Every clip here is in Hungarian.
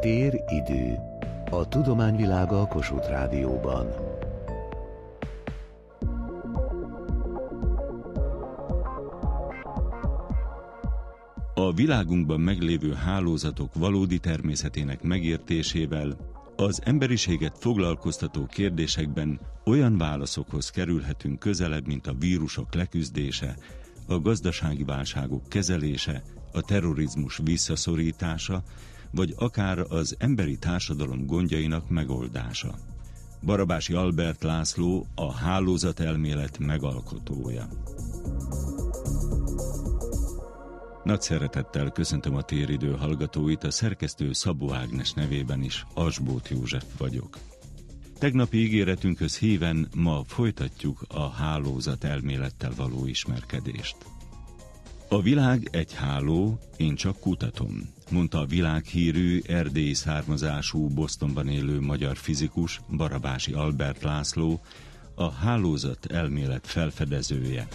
Tér-idő. A tudományvilága a Kossuth Rádióban. A világunkban meglévő hálózatok valódi természetének megértésével az emberiséget foglalkoztató kérdésekben olyan válaszokhoz kerülhetünk közelebb, mint a vírusok leküzdése, a gazdasági válságok kezelése, a terrorizmus visszaszorítása, vagy akár az emberi társadalom gondjainak megoldása. Barabási Albert László a hálózatelmélet megalkotója. Nagy szeretettel köszöntöm a téridő hallgatóit, a szerkesztő Szabó Ágnes nevében is, Asbót József vagyok. Tegnapi ígéretünkhöz híven ma folytatjuk a hálózat elmélettel való ismerkedést. A világ egy háló, én csak kutatom, mondta a világhírű, erdélyi származású Bostonban élő magyar fizikus Barabási Albert László, a hálózat elmélet felfedezője.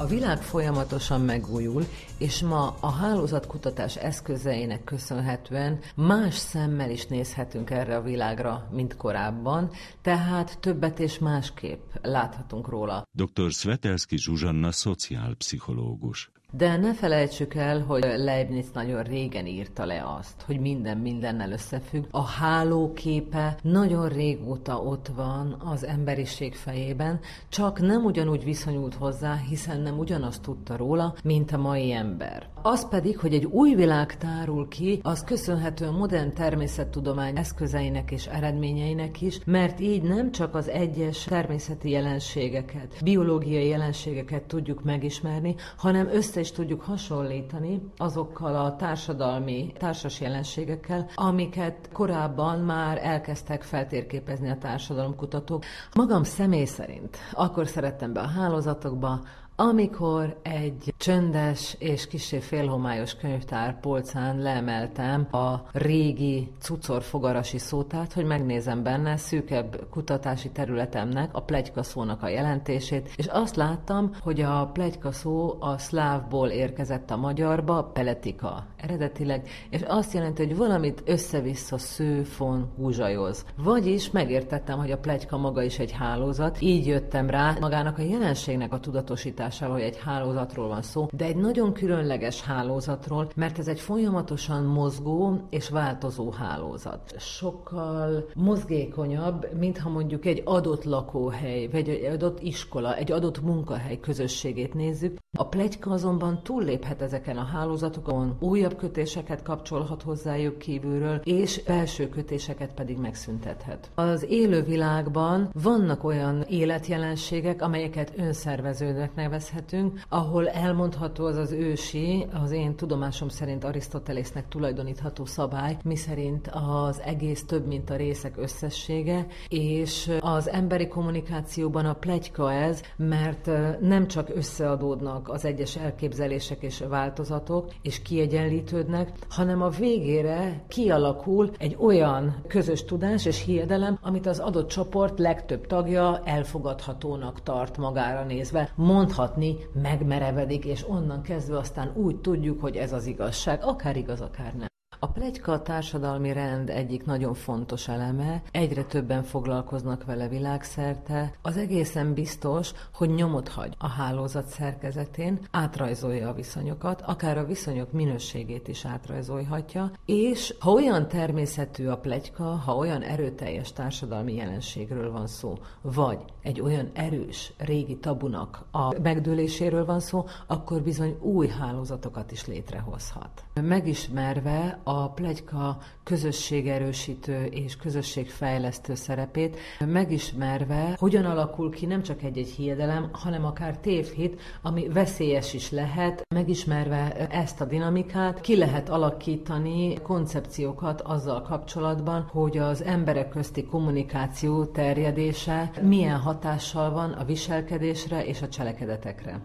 A világ folyamatosan megújul, és ma a hálózatkutatás eszközeinek köszönhetően más szemmel is nézhetünk erre a világra, mint korábban, tehát többet és másképp láthatunk róla. Dr. Svetelski Zsuzsanna szociálpszichológus. De ne felejtsük el, hogy Leibniz nagyon régen írta le azt, hogy minden mindennel összefügg. A hálóképe nagyon régóta ott van az emberiség fejében, csak nem ugyanúgy viszonyult hozzá, hiszen nem ugyanazt tudta róla, mint a mai ember. Az pedig, hogy egy új világ tárul ki, az köszönhető a modern természettudomány eszközeinek és eredményeinek is, mert így nem csak az egyes természeti jelenségeket, biológiai jelenségeket tudjuk megismerni, hanem össze is tudjuk hasonlítani azokkal a társadalmi, társas jelenségekkel, amiket korábban már elkezdtek feltérképezni a társadalomkutatók. Magam személy szerint akkor szerettem be a hálózatokba, amikor egy csöndes és kisé félhomályos könyvtár polcán leemeltem a régi cucorfogarasi szótát, hogy megnézem benne szűkebb kutatási területemnek a plegyka szónak a jelentését, és azt láttam, hogy a plegyka szó a szlávból érkezett a magyarba, peletika eredetileg, és azt jelenti, hogy valamit össze-vissza sző, fon, húzsajoz. Vagyis megértettem, hogy a plegyka maga is egy hálózat, így jöttem rá magának a jelenségnek a tudatosítására megmutatására, hogy egy hálózatról van szó, de egy nagyon különleges hálózatról, mert ez egy folyamatosan mozgó és változó hálózat. Sokkal mozgékonyabb, mintha mondjuk egy adott lakóhely, vagy egy adott iskola, egy adott munkahely közösségét nézzük. A plegyka azonban túlléphet ezeken a hálózatokon, újabb kötéseket kapcsolhat hozzájuk kívülről, és belső kötéseket pedig megszüntethet. Az élő világban vannak olyan életjelenségek, amelyeket önszerveződnek nevez nevezhetünk, ahol elmondható az az ősi, az én tudomásom szerint Arisztotelésznek tulajdonítható szabály, miszerint az egész több, mint a részek összessége, és az emberi kommunikációban a plegyka ez, mert nem csak összeadódnak az egyes elképzelések és változatok, és kiegyenlítődnek, hanem a végére kialakul egy olyan közös tudás és hiedelem, amit az adott csoport legtöbb tagja elfogadhatónak tart magára nézve. Mondhat hatni, megmerevedik, és onnan kezdve aztán úgy tudjuk, hogy ez az igazság, akár igaz, akár nem. A plegyka a társadalmi rend egyik nagyon fontos eleme, egyre többen foglalkoznak vele világszerte. Az egészen biztos, hogy nyomot hagy a hálózat szerkezetén, átrajzolja a viszonyokat, akár a viszonyok minőségét is átrajzolhatja, és ha olyan természetű a plegyka, ha olyan erőteljes társadalmi jelenségről van szó, vagy egy olyan erős régi tabunak a megdőléséről van szó, akkor bizony új hálózatokat is létrehozhat. Megismerve a plegyka közösségerősítő és közösségfejlesztő szerepét, megismerve, hogyan alakul ki nem csak egy-egy hiedelem, hanem akár tévhit, ami veszélyes is lehet, megismerve ezt a dinamikát, ki lehet alakítani koncepciókat azzal kapcsolatban, hogy az emberek közti kommunikáció terjedése milyen hatással van a viselkedésre és a cselekedetekre.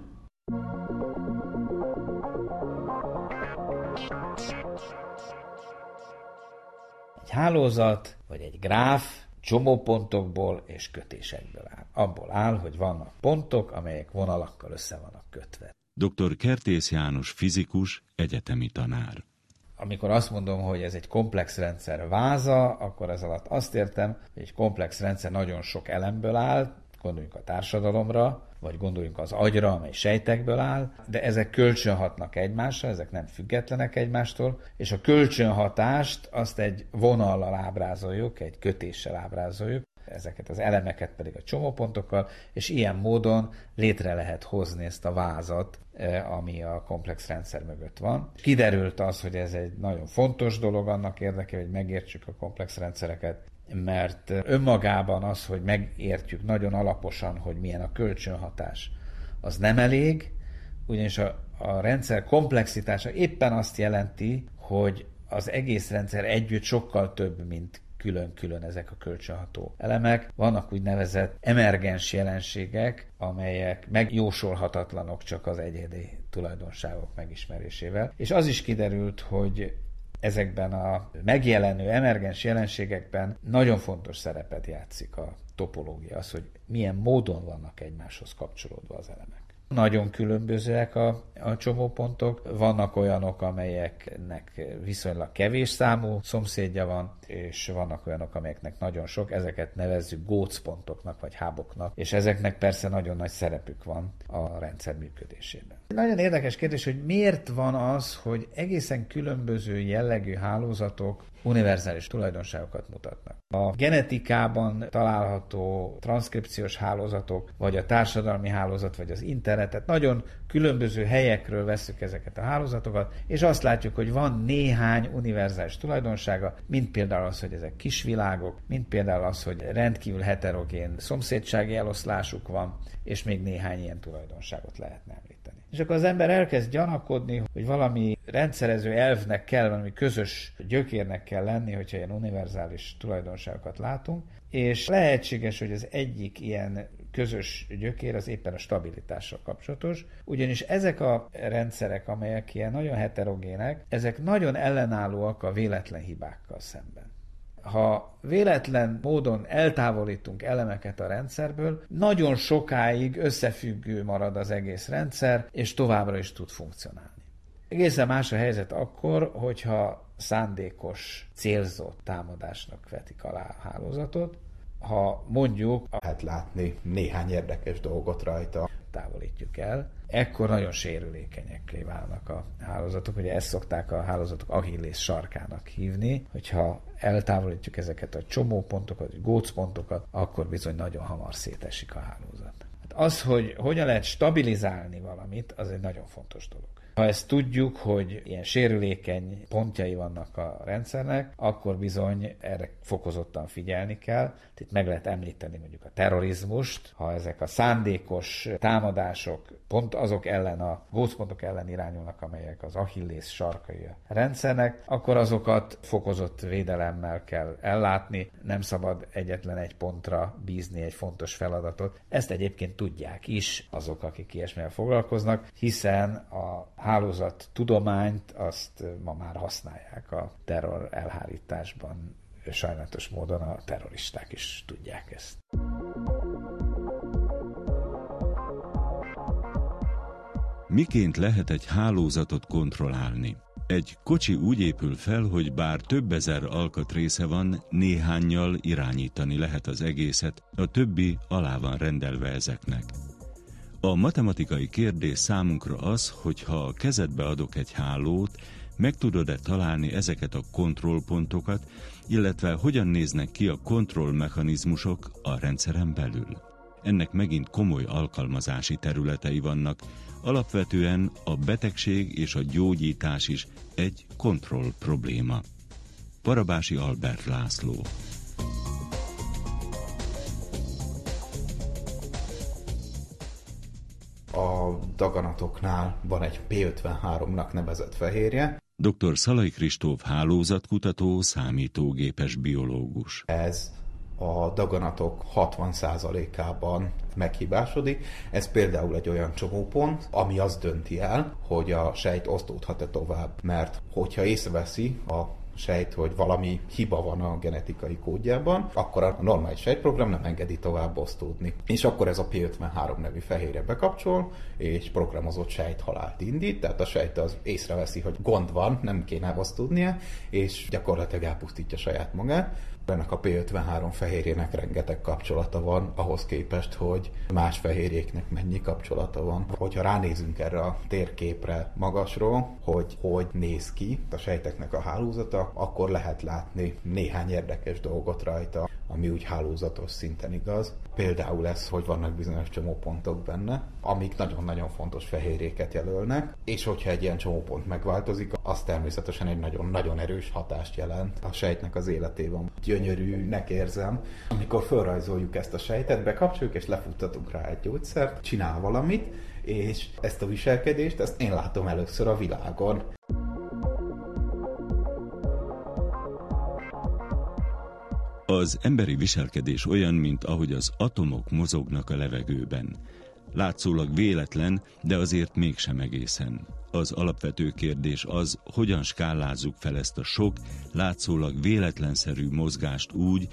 Egy hálózat, vagy egy gráf csomópontokból és kötésekből áll. Abból áll, hogy vannak pontok, amelyek vonalakkal össze vannak kötve. Dr. Kertész János fizikus, egyetemi tanár. Amikor azt mondom, hogy ez egy komplex rendszer váza, akkor ez alatt azt értem, hogy egy komplex rendszer nagyon sok elemből áll, gondoljunk a társadalomra, vagy gondoljunk az agyra, amely sejtekből áll, de ezek kölcsönhatnak egymásra, ezek nem függetlenek egymástól, és a kölcsönhatást azt egy vonallal ábrázoljuk, egy kötéssel ábrázoljuk, ezeket az elemeket pedig a csomópontokkal, és ilyen módon létre lehet hozni ezt a vázat, eh, ami a komplex rendszer mögött van. Kiderült az, hogy ez egy nagyon fontos dolog annak érdekében, hogy megértsük a komplex rendszereket, mert önmagában az, hogy megértjük nagyon alaposan, hogy milyen a kölcsönhatás, az nem elég, ugyanis a, a rendszer komplexitása éppen azt jelenti, hogy az egész rendszer együtt sokkal több, mint külön-külön ezek a kölcsönható elemek. Vannak úgynevezett emergens jelenségek, amelyek megjósolhatatlanok csak az egyedi tulajdonságok megismerésével. És az is kiderült, hogy ezekben a megjelenő emergens jelenségekben nagyon fontos szerepet játszik a topológia, az, hogy milyen módon vannak egymáshoz kapcsolódva az elemek. Nagyon különbözőek a, a csomópontok. Vannak olyanok, amelyeknek viszonylag kevés számú szomszédja van, és vannak olyanok, amelyeknek nagyon sok. Ezeket nevezzük gócpontoknak vagy háboknak, és ezeknek persze nagyon nagy szerepük van a rendszer működésében. Nagyon érdekes kérdés, hogy miért van az, hogy egészen különböző jellegű hálózatok univerzális tulajdonságokat mutatnak. A genetikában található transzkripciós hálózatok, vagy a társadalmi hálózat, vagy az internetet, nagyon különböző helyekről veszük ezeket a hálózatokat, és azt látjuk, hogy van néhány univerzális tulajdonsága, mint például az, hogy ezek kisvilágok, mint például az, hogy rendkívül heterogén szomszédsági eloszlásuk van, és még néhány ilyen tulajdonságot lehetne említeni. És akkor az ember elkezd gyanakodni, hogy valami rendszerező elvnek kell, valami közös gyökérnek kell lenni, hogyha ilyen univerzális tulajdonságokat látunk, és lehetséges, hogy az egyik ilyen közös gyökér az éppen a stabilitással kapcsolatos, ugyanis ezek a rendszerek, amelyek ilyen nagyon heterogének, ezek nagyon ellenállóak a véletlen hibákkal szemben ha véletlen módon eltávolítunk elemeket a rendszerből, nagyon sokáig összefüggő marad az egész rendszer, és továbbra is tud funkcionálni. Egészen más a helyzet akkor, hogyha szándékos, célzott támadásnak vetik alá a hálózatot, ha mondjuk lehet látni néhány érdekes dolgot rajta, távolítjuk el, ekkor nagyon sérülékenyekké válnak a hálózatok. Ugye ezt szokták a hálózatok Achilles sarkának hívni, hogyha eltávolítjuk ezeket a csomópontokat, gócpontokat, akkor bizony nagyon hamar szétesik a hálózat. Hát az, hogy hogyan lehet stabilizálni valamit, az egy nagyon fontos dolog. Ha ezt tudjuk, hogy ilyen sérülékeny pontjai vannak a rendszernek, akkor bizony erre fokozottan figyelni kell. Itt meg lehet említeni mondjuk a terrorizmust, ha ezek a szándékos támadások pont azok ellen, a gócpontok ellen irányulnak, amelyek az Achilles sarkai a rendszernek, akkor azokat fokozott védelemmel kell ellátni, nem szabad egyetlen egy pontra bízni egy fontos feladatot. Ezt egyébként tudják is azok, akik ilyesmivel foglalkoznak, hiszen a hálózat tudományt azt ma már használják a terror elhárításban. Sajnálatos módon a terroristák is tudják ezt. Miként lehet egy hálózatot kontrollálni? Egy kocsi úgy épül fel, hogy bár több ezer alkatrésze van, néhányjal irányítani lehet az egészet, a többi alá van rendelve ezeknek. A matematikai kérdés számunkra az, hogy ha a kezedbe adok egy hálót, meg tudod-e találni ezeket a kontrollpontokat, illetve hogyan néznek ki a kontrollmechanizmusok a rendszeren belül. Ennek megint komoly alkalmazási területei vannak, alapvetően a betegség és a gyógyítás is egy kontroll probléma. Parabási Albert László a daganatoknál van egy P53-nak nevezett fehérje. Dr. Szalai Kristóf hálózatkutató, számítógépes biológus. Ez a daganatok 60%-ában meghibásodik. Ez például egy olyan csomópont, ami azt dönti el, hogy a sejt osztódhat-e tovább. Mert hogyha észreveszi a sejt, hogy valami hiba van a genetikai kódjában, akkor a normális sejtprogram nem engedi tovább osztódni. És akkor ez a P53 nevű fehérje bekapcsol, és programozott sejthalált indít, tehát a sejt az észreveszi, hogy gond van, nem kéne osztódnia, és gyakorlatilag elpusztítja saját magát ennek a P53 fehérjének rengeteg kapcsolata van, ahhoz képest, hogy más fehérjéknek mennyi kapcsolata van. Hogyha ránézünk erre a térképre magasról, hogy hogy néz ki a sejteknek a hálózata, akkor lehet látni néhány érdekes dolgot rajta, ami úgy hálózatos szinten igaz. Például ez, hogy vannak bizonyos csomópontok benne, amik nagyon-nagyon fontos fehérjéket jelölnek, és hogyha egy ilyen csomópont megváltozik, az természetesen egy nagyon-nagyon erős hatást jelent a sejtnek az életében. Gyönyörűnek érzem, amikor felrajzoljuk ezt a sejtet, bekapcsoljuk és lefuttatunk rá egy gyógyszert, csinál valamit, és ezt a viselkedést, ezt én látom először a világon. Az emberi viselkedés olyan, mint ahogy az atomok mozognak a levegőben. Látszólag véletlen, de azért mégsem egészen. Az alapvető kérdés az, hogyan skálázzuk fel ezt a sok, látszólag véletlenszerű mozgást úgy,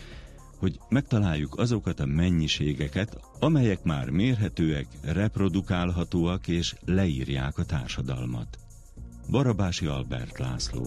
hogy megtaláljuk azokat a mennyiségeket, amelyek már mérhetőek, reprodukálhatóak és leírják a társadalmat. Barabási Albert László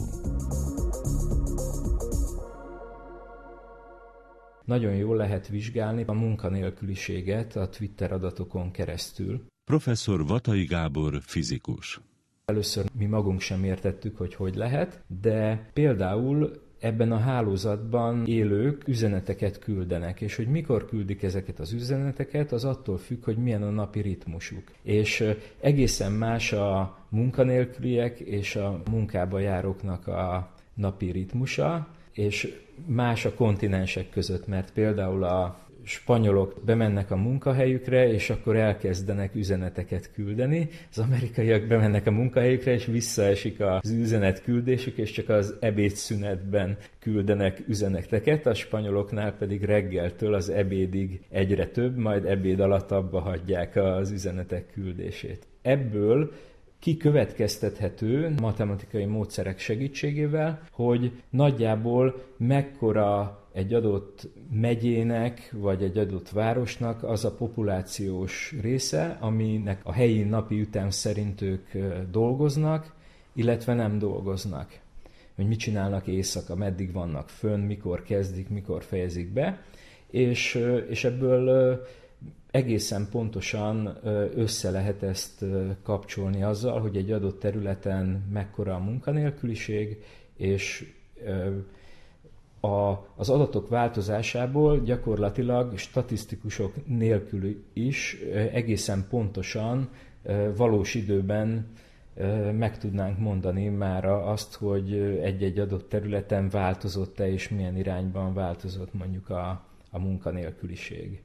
nagyon jól lehet vizsgálni a munkanélküliséget a Twitter adatokon keresztül. Professzor Vatai Gábor fizikus. Először mi magunk sem értettük, hogy hogy lehet, de például ebben a hálózatban élők üzeneteket küldenek, és hogy mikor küldik ezeket az üzeneteket, az attól függ, hogy milyen a napi ritmusuk. És egészen más a munkanélküliek és a munkába járóknak a napi ritmusa, és más a kontinensek között, mert például a spanyolok bemennek a munkahelyükre, és akkor elkezdenek üzeneteket küldeni, az amerikaiak bemennek a munkahelyükre, és visszaesik az üzenet küldésük, és csak az ebédszünetben küldenek üzeneteket, a spanyoloknál pedig reggeltől az ebédig egyre több, majd ebéd alatt abba hagyják az üzenetek küldését. Ebből kikövetkeztethető matematikai módszerek segítségével, hogy nagyjából mekkora egy adott megyének vagy egy adott városnak az a populációs része, aminek a helyi napi ütem szerint ők dolgoznak, illetve nem dolgoznak. Hogy mit csinálnak éjszaka, meddig vannak fönn, mikor kezdik, mikor fejezik be, és, és ebből egészen pontosan össze lehet ezt kapcsolni azzal, hogy egy adott területen mekkora a munkanélküliség, és a, az adatok változásából gyakorlatilag statisztikusok nélkül is egészen pontosan valós időben meg tudnánk mondani már azt, hogy egy-egy adott területen változott-e és milyen irányban változott mondjuk a, a munkanélküliség.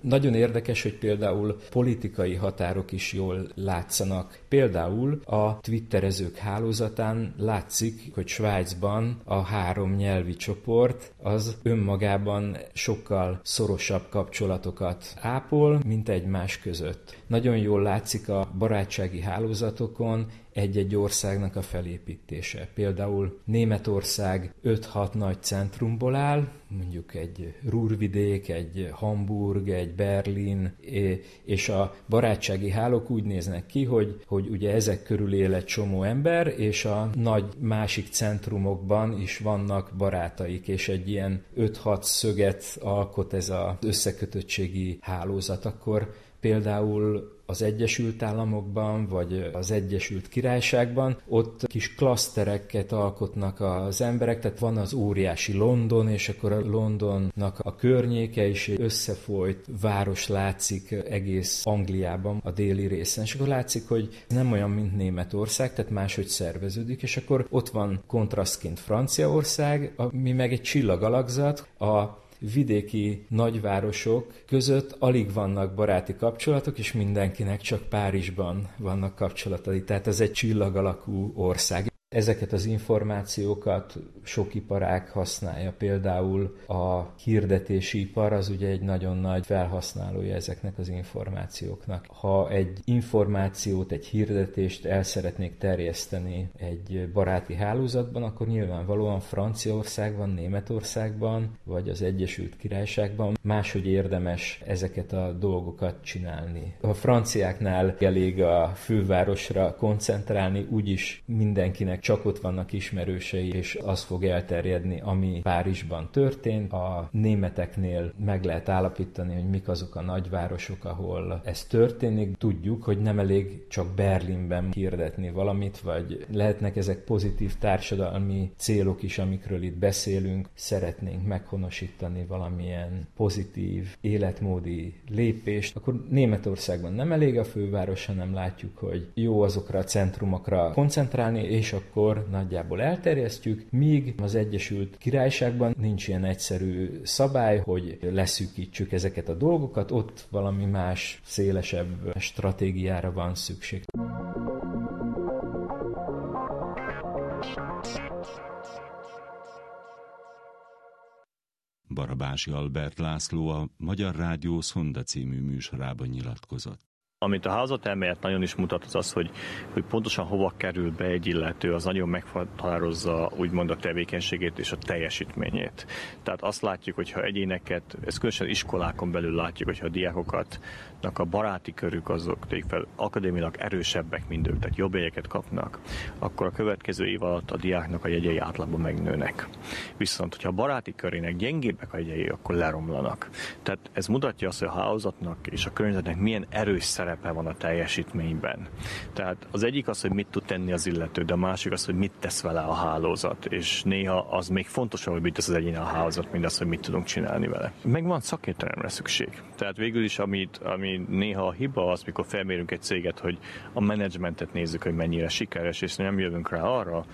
Nagyon érdekes, hogy például politikai határok is jól látszanak. Például a twitterezők hálózatán látszik, hogy Svájcban a három nyelvi csoport az önmagában sokkal szorosabb kapcsolatokat ápol, mint egymás között. Nagyon jól látszik a barátsági hálózatokon, egy-egy országnak a felépítése. Például Németország 5-6 nagy centrumból áll, mondjuk egy Rúrvidék, egy Hamburg, egy Berlin, és a barátsági hálók úgy néznek ki, hogy, hogy ugye ezek körül él egy csomó ember, és a nagy másik centrumokban is vannak barátaik, és egy ilyen 5-6 szöget alkot ez az összekötöttségi hálózat. Akkor például az Egyesült Államokban, vagy az Egyesült Királyságban, ott kis klasztereket alkotnak az emberek, tehát van az óriási London, és akkor a Londonnak a környéke is összefolyt város látszik egész Angliában, a déli részen, és akkor látszik, hogy nem olyan, mint Németország, tehát máshogy szerveződik, és akkor ott van kontrasztként Franciaország, ami meg egy csillagalakzat, a vidéki nagyvárosok között alig vannak baráti kapcsolatok, és mindenkinek csak Párizsban vannak kapcsolatai. Tehát ez egy csillag alakú ország. Ezeket az információkat sok iparág használja, például a hirdetési ipar az ugye egy nagyon nagy felhasználója ezeknek az információknak. Ha egy információt, egy hirdetést el szeretnék terjeszteni egy baráti hálózatban, akkor nyilvánvalóan Franciaországban, Németországban, vagy az Egyesült Királyságban máshogy érdemes ezeket a dolgokat csinálni. A franciáknál elég a fővárosra koncentrálni, úgyis mindenkinek csak ott vannak ismerősei, és az fog elterjedni, ami Párizsban történt. A németeknél meg lehet állapítani, hogy mik azok a nagyvárosok, ahol ez történik. Tudjuk, hogy nem elég csak Berlinben hirdetni valamit, vagy lehetnek ezek pozitív társadalmi célok is, amikről itt beszélünk. Szeretnénk meghonosítani valamilyen pozitív életmódi lépést, akkor Németországban nem elég a főváros, hanem látjuk, hogy jó azokra a centrumokra koncentrálni, és akkor nagyjából elterjesztjük, míg az Egyesült Királyságban nincs ilyen egyszerű szabály, hogy leszűkítsük ezeket a dolgokat, ott valami más, szélesebb stratégiára van szükség. Barabási Albert László a Magyar Rádió Szonda című műsorában nyilatkozott. Amit a házatelmélet nagyon is mutat, az az, hogy, hogy pontosan hova kerül be egy illető, az nagyon meghatározza úgymond a tevékenységét és a teljesítményét. Tehát azt látjuk, hogy ha egyéneket, ez különösen iskolákon belül látjuk, hogyha a diákokat a baráti körük azok fel akadémilag erősebbek, mint ők, tehát jobb jegyeket kapnak, akkor a következő év alatt a diáknak a jegyei átlagban megnőnek. Viszont, hogyha a baráti körének gyengébbek a jegyei, akkor leromlanak. Tehát ez mutatja azt, hogy a hálózatnak és a környezetnek milyen erős szerepe van a teljesítményben. Tehát az egyik az, hogy mit tud tenni az illető, de a másik az, hogy mit tesz vele a hálózat, és néha az még fontosabb, hogy mit tesz az egyén a hálózat, mint az, hogy mit tudunk csinálni vele. Meg van szakértelemre szükség. Tehát végül is, amit, ami néha a hiba az, mikor felmérünk egy céget, hogy a menedzsmentet nézzük, hogy mennyire sikeres, és nem jövünk rá arra,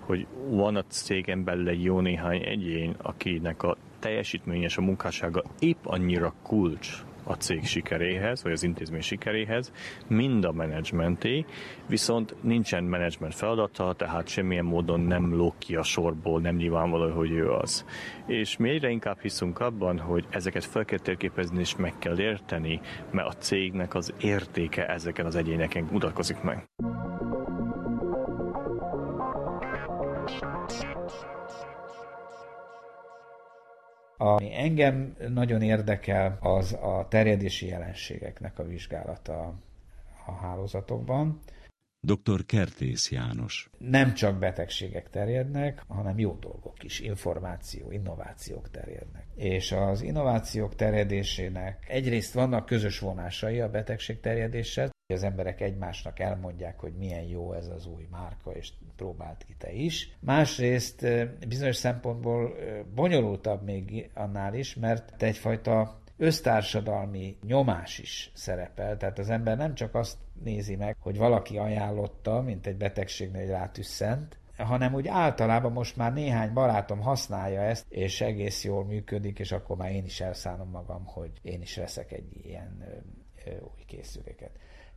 hogy van a cégen belül egy jó néhány egyén, akinek a teljesítményes a munkássága épp annyira kulcs, a cég sikeréhez, vagy az intézmény sikeréhez, mind a menedzsmenté, viszont nincsen menedzsment feladata, tehát semmilyen módon nem lók ki a sorból, nem nyilvánvaló, hogy ő az. És mi egyre inkább hiszünk abban, hogy ezeket fel kell térképezni és meg kell érteni, mert a cégnek az értéke ezeken az egyéneken mutatkozik meg. Ami engem nagyon érdekel, az a terjedési jelenségeknek a vizsgálata a hálózatokban. Dr. Kertész János. Nem csak betegségek terjednek, hanem jó dolgok is, információ, innovációk terjednek. És az innovációk terjedésének egyrészt vannak közös vonásai a betegség terjedéssel, az emberek egymásnak elmondják, hogy milyen jó ez az új márka, és próbált ki te is. Másrészt bizonyos szempontból bonyolultabb még annál is, mert egyfajta össztársadalmi nyomás is szerepel, tehát az ember nem csak azt nézi meg, hogy valaki ajánlotta, mint egy betegségnél, hogy rátüsszent, hanem úgy általában most már néhány barátom használja ezt, és egész jól működik, és akkor már én is elszánom magam, hogy én is veszek egy ilyen ö, ö, új készüléket.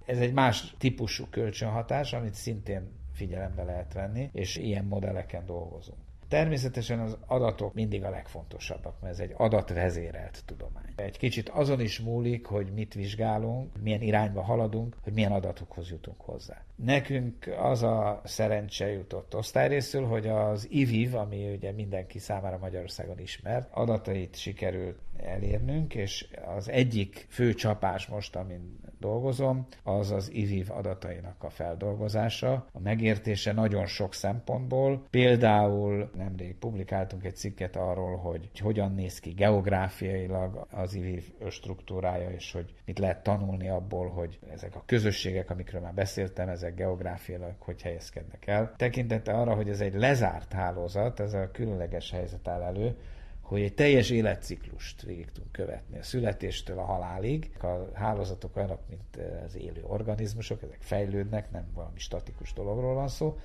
Ez egy más típusú kölcsönhatás, amit szintén figyelembe lehet venni, és ilyen modelleken dolgozunk. Természetesen az adatok mindig a legfontosabbak, mert ez egy adatvezérelt tudomány. Egy kicsit azon is múlik, hogy mit vizsgálunk, milyen irányba haladunk, hogy milyen adatokhoz jutunk hozzá. Nekünk az a szerencse jutott osztályrészül, hogy az IVIV, ami ugye mindenki számára Magyarországon ismert, adatait sikerült elérnünk, és az egyik fő csapás most, amin dolgozom, az az IVIV adatainak a feldolgozása, a megértése nagyon sok szempontból. Például nemrég publikáltunk egy cikket arról, hogy hogyan néz ki geográfiailag az IVIV struktúrája, és hogy mit lehet tanulni abból, hogy ezek a közösségek, amikről már beszéltem, ezek geográfiailag hogy helyezkednek el. Tekintette arra, hogy ez egy lezárt hálózat, ez a különleges helyzet áll elő, hogy egy teljes életciklust végig tudunk követni, a születéstől a halálig. A hálózatok olyanok, mint az élő organizmusok, ezek fejlődnek, nem valami statikus dologról van szó,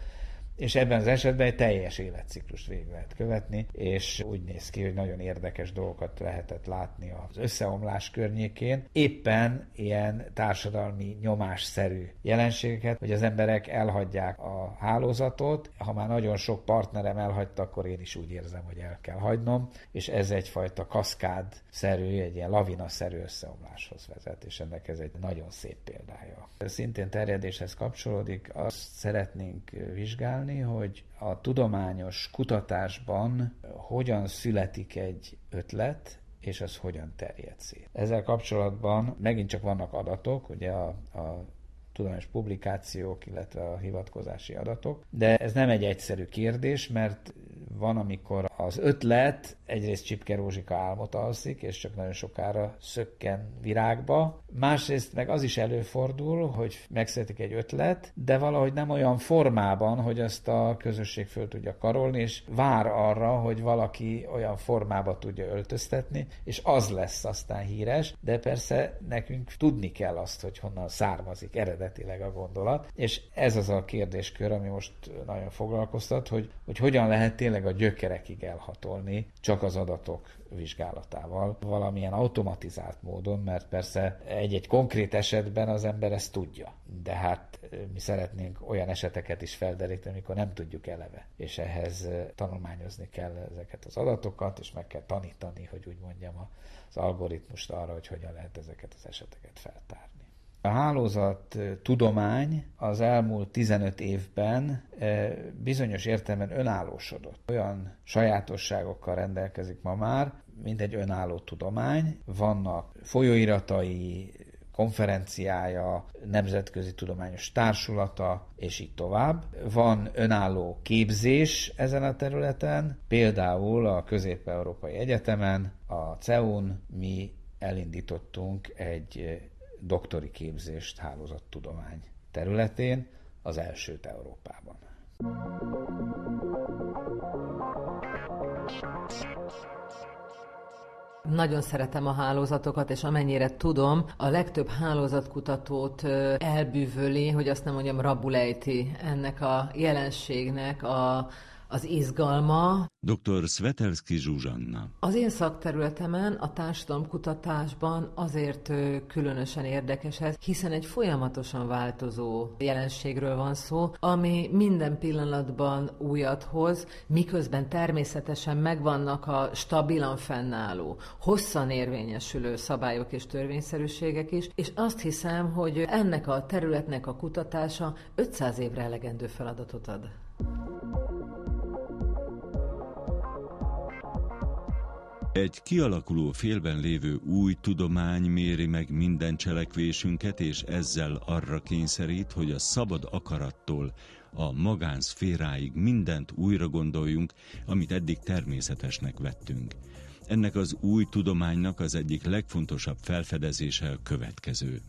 és ebben az esetben egy teljes életciklus végig lehet követni, és úgy néz ki, hogy nagyon érdekes dolgokat lehetett látni az összeomlás környékén. Éppen ilyen társadalmi nyomásszerű jelenségeket, hogy az emberek elhagyják a hálózatot, ha már nagyon sok partnerem elhagyta, akkor én is úgy érzem, hogy el kell hagynom, és ez egyfajta kaszkád-szerű, egy ilyen lavina-szerű összeomláshoz vezet, és ennek ez egy nagyon szép példája. Szintén terjedéshez kapcsolódik, azt szeretnénk vizsgálni, hogy a tudományos kutatásban hogyan születik egy ötlet, és az hogyan terjed szét. Ezzel kapcsolatban megint csak vannak adatok, ugye a, a tudományos publikációk, illetve a hivatkozási adatok. De ez nem egy egyszerű kérdés, mert van, amikor az ötlet egyrészt Csipke Rózsika álmot alszik, és csak nagyon sokára szökken virágba. Másrészt meg az is előfordul, hogy megszületik egy ötlet, de valahogy nem olyan formában, hogy ezt a közösség föl tudja karolni, és vár arra, hogy valaki olyan formába tudja öltöztetni, és az lesz aztán híres, de persze nekünk tudni kell azt, hogy honnan származik eredetileg a gondolat, és ez az a kérdéskör, ami most nagyon foglalkoztat, hogy, hogy hogyan lehet tényleg a gyökerekig elhatolni csak az adatok vizsgálatával, valamilyen automatizált módon, mert persze egy-egy konkrét esetben az ember ezt tudja. De hát mi szeretnénk olyan eseteket is felderíteni, amikor nem tudjuk eleve. És ehhez tanulmányozni kell ezeket az adatokat, és meg kell tanítani, hogy úgy mondjam, az algoritmust arra, hogy hogyan lehet ezeket az eseteket feltárni. A hálózat tudomány az elmúlt 15 évben bizonyos értelemben önállósodott. Olyan sajátosságokkal rendelkezik ma már, mint egy önálló tudomány. Vannak folyóiratai, konferenciája, nemzetközi tudományos társulata, és így tovább. Van önálló képzés ezen a területen, például a Közép-Európai Egyetemen, a CEUN mi elindítottunk egy doktori képzést hálózattudomány területén, az elsőt Európában. Nagyon szeretem a hálózatokat, és amennyire tudom, a legtöbb hálózatkutatót elbűvöli, hogy azt nem mondjam, rabulejti ennek a jelenségnek a az izgalma. Dr. Svetelski Zsuzsanna. Az én szakterületemen, a társadalomkutatásban azért különösen érdekes ez, hiszen egy folyamatosan változó jelenségről van szó, ami minden pillanatban újat hoz, miközben természetesen megvannak a stabilan fennálló, hosszan érvényesülő szabályok és törvényszerűségek is, és azt hiszem, hogy ennek a területnek a kutatása 500 évre elegendő feladatot ad. Egy kialakuló félben lévő új tudomány méri meg minden cselekvésünket, és ezzel arra kényszerít, hogy a szabad akarattól a magánszféráig mindent újra gondoljunk, amit eddig természetesnek vettünk. Ennek az új tudománynak az egyik legfontosabb felfedezése a következő.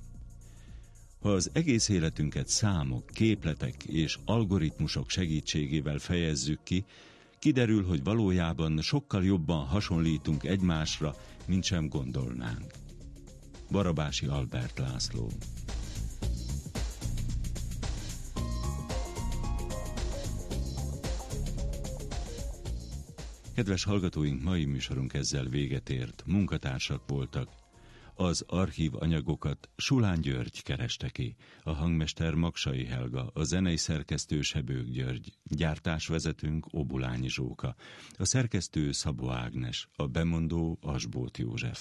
Ha az egész életünket számok, képletek és algoritmusok segítségével fejezzük ki, kiderül, hogy valójában sokkal jobban hasonlítunk egymásra, mint sem gondolnánk. Barabási Albert László Kedves hallgatóink, mai műsorunk ezzel véget ért. Munkatársak voltak az archív anyagokat Sulán György kereste ki, a hangmester Maksai Helga, a zenei szerkesztő Sebők György, gyártásvezetőnk Obulányi Zsóka, a szerkesztő Szabó Ágnes, a bemondó Asbót József.